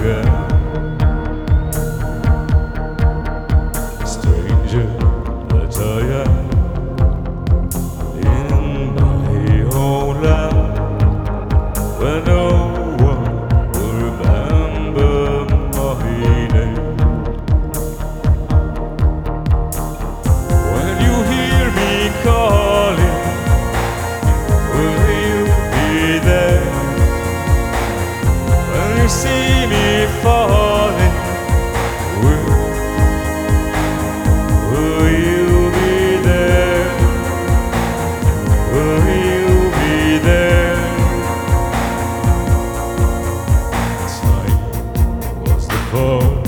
good. see me falling, will, will you be there? Will you be there? Time was the phone,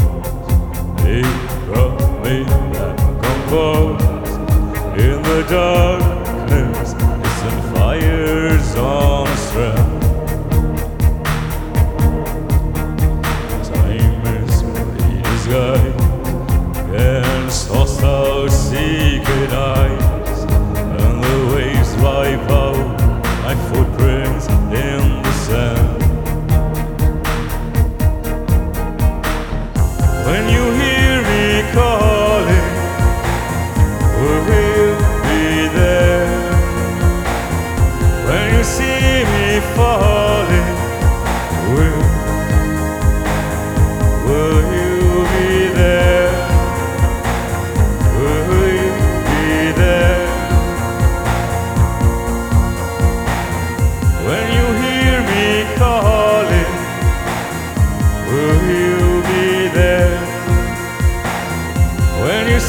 it brought me back composed in the darkness, it's fires on a strand. sky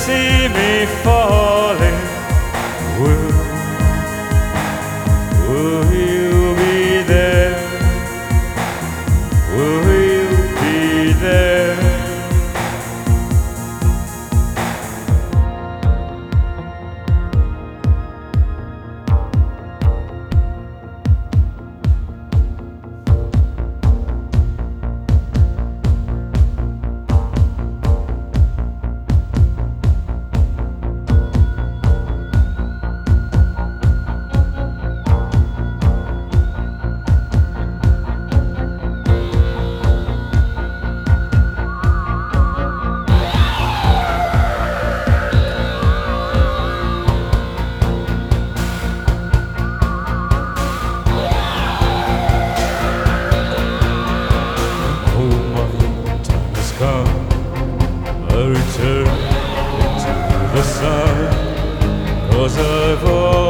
see me falling. Joseph. Oh.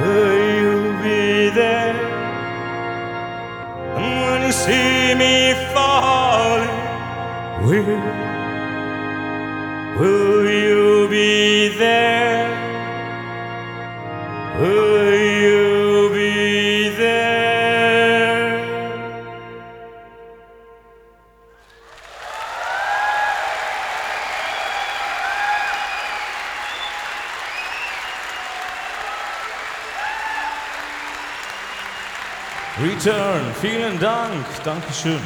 Will you be there? When you see me falling, will, will you be there? Return. Vielen Dank. Dankeschön.